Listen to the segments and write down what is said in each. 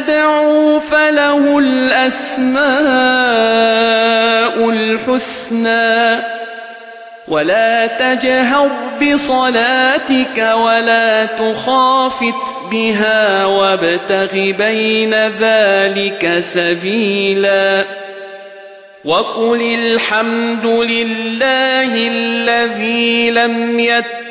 تدعوا فله الأسماء الحسنى. ولا تجهر بصلاتك ولا تخافت بها وابتغ بين ذلك سبيلا. وقل الحمد لله الذي لم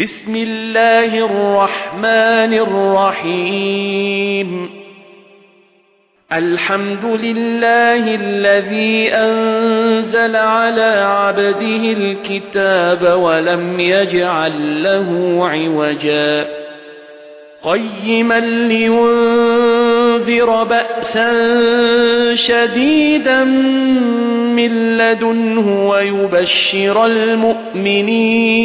بسم الله الرحمن الرحيم. الحمد لله الذي أنزل على عبده الكتاب ولم يجعل له عوجا. قيما لينذر بأسا شديدا من لدنه ويبشر المؤمنين.